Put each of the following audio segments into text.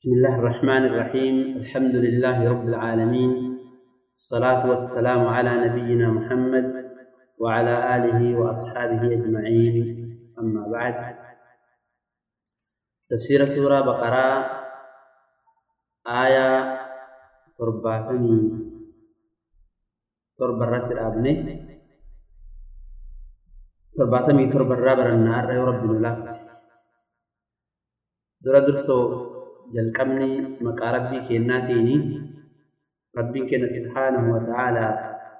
بسم الله الرحمن الرحيم الحمد لله رب العالمين الصلاة والسلام على نبينا محمد وعلى آله وأصحابه أجمعين أما بعد تفسير سورة بقرة آية ترباتني تربرت الأبني ترباتني تربر النار يا رب الله درا درسو جلقمني مقا ربي كيناتيني ربي كينا سبحانه وتعالى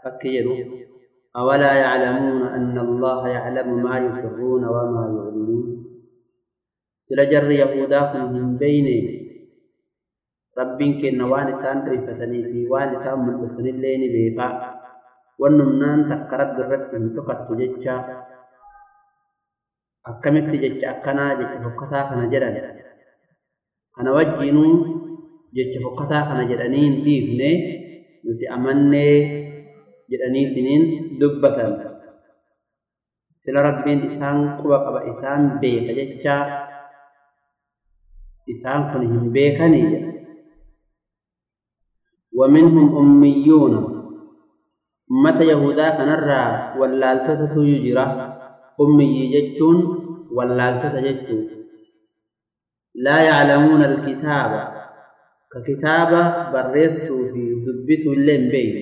فكيرو أولا يعلمون أن الله يعلم ما يسرون وما يعلمون سلجر يقوداكم من بيني ربي كينا وانسان رفتني في وانسان من الليني بيبا والنمنان تقرب الرجل تقد تججا أكملت ججا أكنا ججا فقطا فنجرا جرا جرا أنا وجينو جتفقتا أنا جرانين ديبني نتي أمني جرانين تنين دبتا سل ربين إسان قوة قبا إسان بيكا جتا إسان قنهم بيكا نيجا ومنهم أميون متى يهودا كنرى واللالثة يجرى أمي يجتون واللالثة يجتون لا يعلمون الكتاب. ككتابة برسوا في دبسوا اللين بين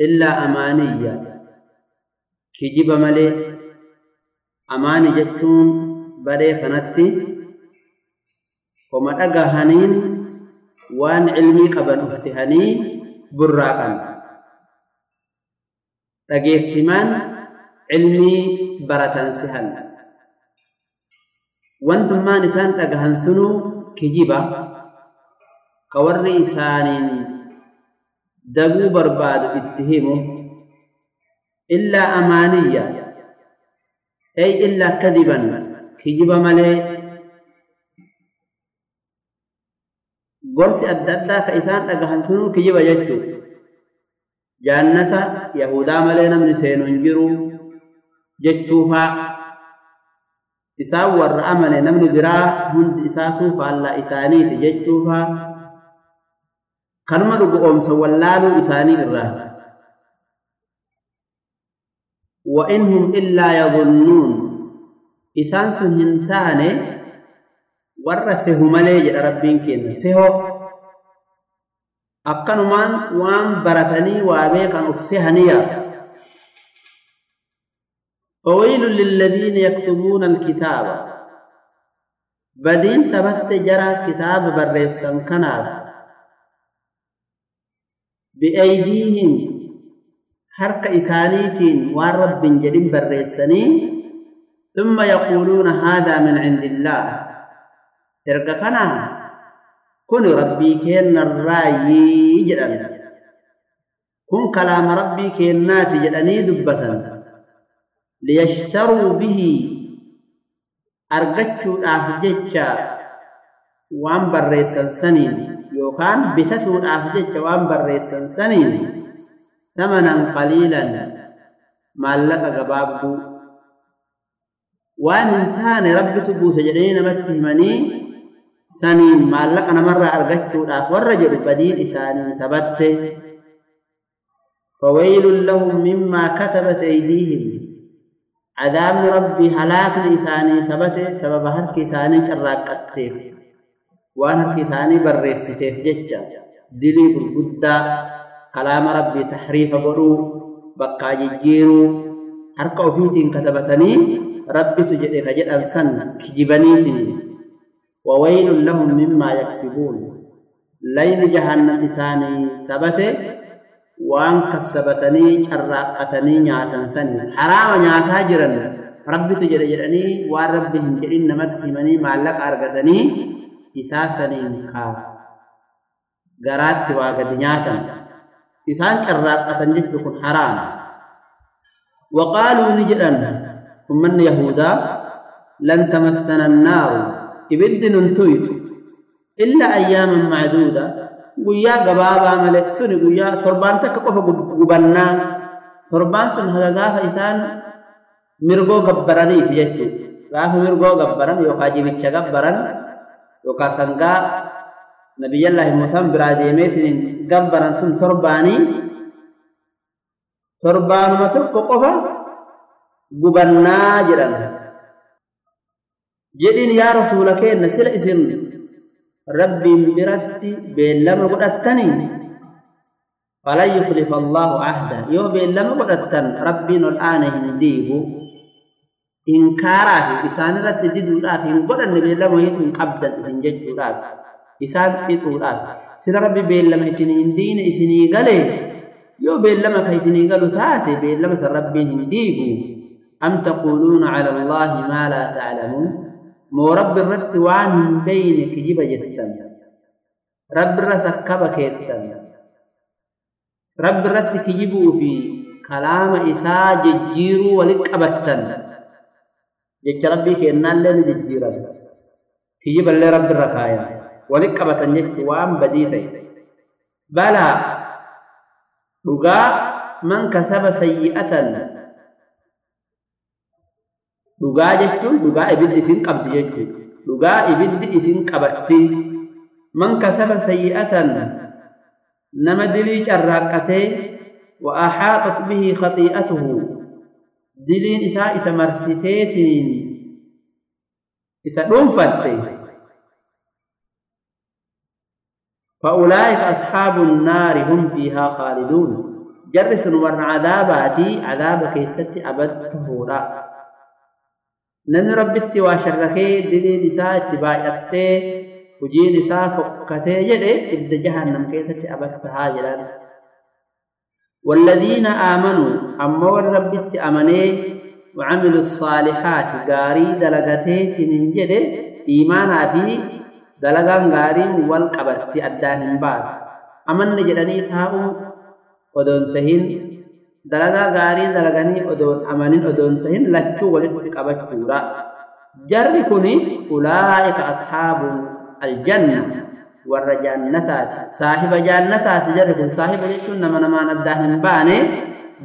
إلا أمانية. كجب ملي. أماني جتون بري خنتي وما أقهنين وان علمي قبل أفسهني براقا. رقيتمان علمي برة سهل wantummaan isaan dhagahan sunuu kijiba ka warri isaaniin daguu barbaadu itti himu illaa amaaniyya ay illaa kadiban kijiba malee gorsi adda addaa ka isaan dhagahan sunuu kijiba jechuu jaannata yahudaa malee namni seenu hin jiru jechuufaa isaan warra amane namni biraa hundi isaa suufaallaa isaaniiti jechuufa kanuma dhugoomsa wallaaluu isaanii irraa وإن هم إلا يظنون إسان سنهن تاني ورسه مليج ربين كين سهو أقنمان وان برتني وابيقا أفسهنيا فويل للذين يكتبون الكتاب. بدين سبت جرى كتاب بريسا كناب بأيديهم حرك إسانيتين والرب جدين بريسني ثم يقولون هذا من عند الله. ترك كنا. كن ربي كين الرأي جدن كن كلام ربي كينات جدني دبتن ليشتروا به. أرجتشو الأفجيتشا وأنبر ريسان سنين. يوكان بتتو الأفجيتشا وأنبر ريسان سنين. ثمنا قليلا. ما لك قبابه وأن كان رب تبو سجرين متهمني. سنين. ما لك أرجتشو أرغتشو الأفور البديل إساني سبت. فويل لهم مما كتبت أيديهم. عذاب ربي هلاك لساني ثبت سبب هرك ساني شراقت وان هرك ساني بررسيت جج دليل الغدا كلام ربي تحريف برو بقى جيرو هرك أوفيتين كتبتني ربي تجيك خجد السن كجبنيتين وويل لهم مما يكسبون. لين جهنم إساني ثبت waan kassabatanii carraaqqatanii nyaatan sani haraama nyaataa jiran rabbitu jedhe jedhanii waan rabbi hin jedhin namatti himanii maallaqa argatanii isaa saniin kaa garaatti waa gadi nyaatan isaan carraaqqatan jechuu kun haraama jedhan ummanni yahudaa lan tamassana annaaru ibiddi nun tuyxu illa ayyaaman macduuda guyyaa gabaabaa malee suni guyyaa torbaan takka qofa gubannaa torbaan sun haga gaafa isaan mirgoo gabbaraniiti jechuudha gaafa mirgoo gabbaran yookaan jibicha gabbaran yookaan sangaa nabiyyallaahi muusaan biraa deemeetiin gabbaran sun torbaanii torbaanuma tokko qofa gubannaa jedhan jedhin yaa rasuula keenna sila isin ربي برتي بينما قدتني فلا يخلف الله عهدا يو بينما قدتن ربي الان هنديه انكاره إنسان رتي دي دودا فين قدن بينما يتن قبد من جدودا إنسان في طودا سر ربي بينما اثنين هندين اثنين قلي. يو بينما كيفني قالوا تاتي بينما ربي هنديه أم تقولون على الله ما لا تعلمون؟ مورب الرت وان من بين جب جتن. رب رزقك بكيتن رب الرت كجبو في كلام إساء ججير ولقبتن جت ربي كنا لن ججير. كجب اللي رب الرقايا. ولقبتن جت وان بديتي بلا رقاء من كسب سيئة. Dhugaa jechuun dhugaa ibiddi isin qabdi jechuudha dhugaa ibiddi isin qabatti man kasaba sayyi'atan nama dilii carraaqqatee wa ahaaxat bihi khati'atuhu diliin isaa isa marsiseetiin isa dhuunfatte فأولئك أصحاب النار هم فيها خالدون جرس ورن عذاباتي عذاب نن ربتي واشركي دلي نساء اتباعتي وجي نساء فكتي جدي إبد جهنم كيست أبدتها جلال. والذين آمنوا أما والربتي أمني وعملوا الصالحات غاري دلغتي تنجد إيمانا في wal qabatti addaan hin baatu amanne jedhanii taa'uu odoon tahin dalagaa gaarii dalaganii odoon amanin odoon tahin lachuu walitti qabachuudha jarri kuni ulaa'ika ashaabu aljanna warra jaannataati saahiba jaannataati jarri kun saahiba jechuun nama namaan addaan hin baane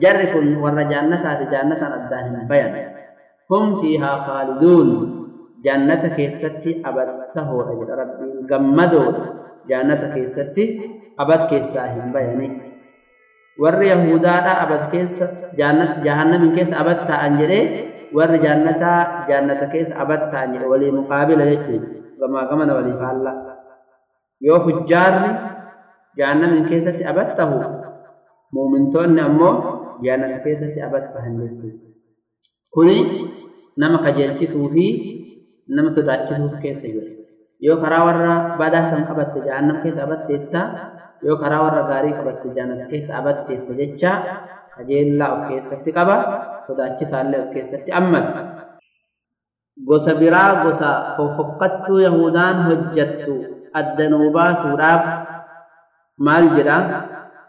jarri kun warra jaannataati jaannataan addaan hin bayan hum fiihaa khaaliduun jannata keessatti abattahoodha jedha rabbiin gammadoodha jannata keessatti abad keessaa hin bayani warri yahudaadha abad keessa jahannamin keessa abad ta'an jedhee warri jannataa jannata keessa abad ta'an jedhe walii muqaabila jechuudha gamaa gamana walii faalla yoo fujjaarri jahannamin keessatti abad tahu muumintoonni ammoo jannata keessatti abad tahan jechuudha kuni nama kajeelchisuu fi nama sodaachisuuf keessa jira yoo karaa warra badaa san qabatte jahannam keessa abatteetta yoo karaa warra gaarii qabatte jannata keessa abatteetta jecha kajeellaa of keessatti qaba sodaachisaallee of keessatti ammata gosa biraa gosa fofokkattuu yahudaan hojjattu addanuu baasuudhaaf maal jedha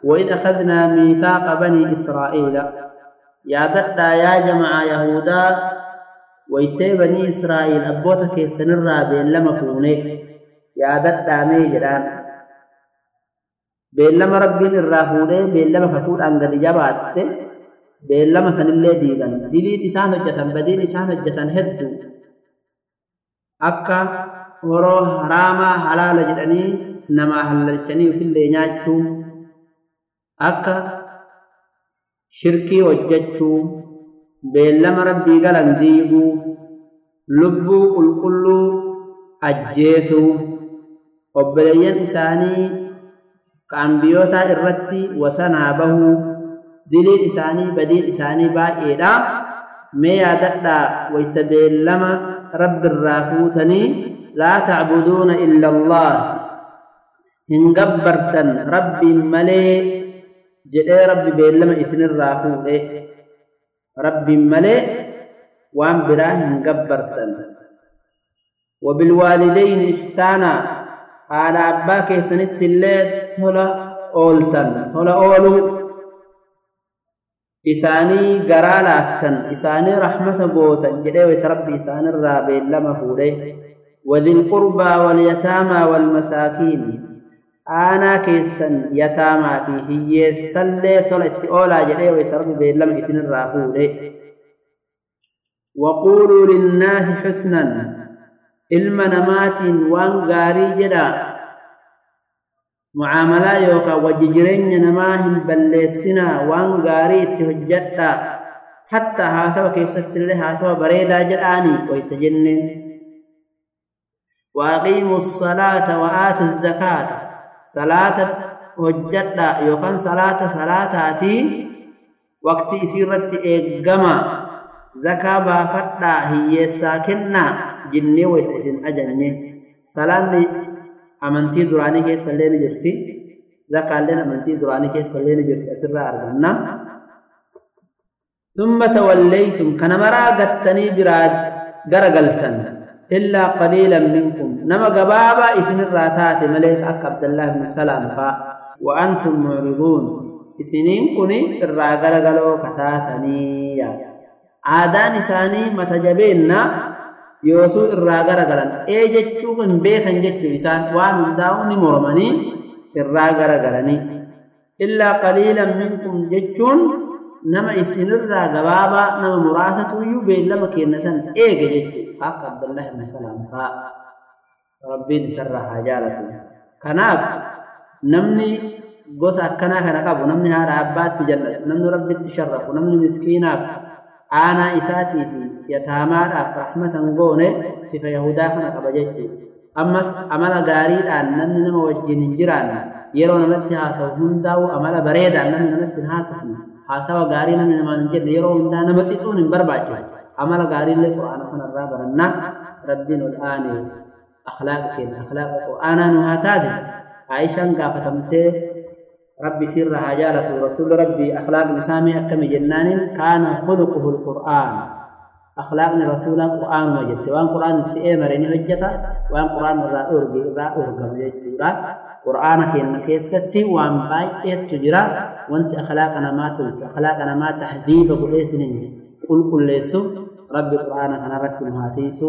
وإذ أخذنا ميثاق بني إسرائيل يا دتا يا جماعة يهودا waytee banii israa'el abboota keessanirraa beellama fuune yaadadhaamee jedhaan beellama rabbiin irraa fuudhee beellama kakuudhaan gadi jabaatte beellama sanillee diigan diliin isaan hojjetan badiin isaan hojjetan hedduu akka horoo haraamaa halaala jedhanii namaa hallalchanii ofillee nyaachuu akka shirkii hojjechuu beellama rabbii galan diiguu lubbuu qulqulluu ajjeesuu obboleeyyan isaanii ka ambiyootaa irratti wasanaa bahuu diliin isaanii badiin isaanii baay'eedha. Mee yaadadhaa wayta beellama rabbirraa fuutanii laa tacbuduuna illa allah. Hin gabbartan rabbiin malee jedhee rabbi beellama isinirraa fuudhe رب ملئ وان براهن قبرتا وبالوالدين إحسانا. على أباك سنة الليل؟ تولى أولتا تولى أولو. إساني قرالاكتا إساني رحمة قوتا. جدي ويتربي إساني الرابي لما فوري وذي القربى واليتامى والمساكين. أنا كيسن يتامى فيه يسلي طلعت أولا جلي ويترب بيه لم يسن الرافول وقولوا للناس حسنا إلما المنمات وانغاري جدا معاملة يوكا وججرين نماهم بلسنا وانغاري تهجتا حتى ها سوى هاسوا كيسف سلي هاسوا بريدا جلاني ويتجنن وأقيموا الصلاة وآتوا الزكاة salaata hojjadhaa yookaan salaata salaataatii waqtii isiirratti eeggama zakaa baafadhaa hiyyeessaa kennaa jennee wayta isin ajanye salaanni amantii duraanii keessa illee ni jirti zakaalleen amantii duraanii keessa illee ni jirti asirraa arganna ثم توليتم كان مرا غتني براد غرغلتن إلا قليلا منكم نما غبابا اسن الراتات ملك أك عبد الله بن سلام فا وأنتم معرضون اسنين كني الرا غرغلو كتاتني عادان إساني متجبيننا yoosuu irraa garagalan ee jechuu hin beekan jechuu isaan waan hundaa'u ni mormanii irraa garagalanii illaa qaliilan minkum jechuun nama isinirraa gabaabaa nama muraasatuyyuu beellama kennatan eege jechuu akka abdullahi ibn salaam faa kana qabu namni haadha abbaatti jallatu namni rabbitti sharrafu namni miskiinaaf aanaa isaatii fi yataamaadhaaf rahmatan goone sifa yahudaa kana qaba jechuudha. Ammas amala gaariidhaan namni nama wajjin hin jiraanne yeroo namatti haasawu hundaa'u amala bareedaan namni namatti hin haasofne haasawa gaarii namni namaan hin jenne yeroo hundaa nama xixuun hin barbaachisu. Amala gaariillee quraana kanarraa barannaa rabbiin ol aanee akhlaaqa quraanaa nu haa taasisu. Aayishaan gaafatamtee ربي سر هاجالة رسول ربي أخلاق نسامي أكم جنان كان خلقه القرآن. أخلاق رسول القرآن وجدت وأن قرآن تأمرني هجتا وأن قرآن را أرغي را أرغم جدت قرآن كين كيستي وأن باي تجرا وأنت أخلاقنا ما تلك. أخلاقنا ما تحديب قليتني قل قل ليسو. ربي قرآن أنا رتم هاتيسو.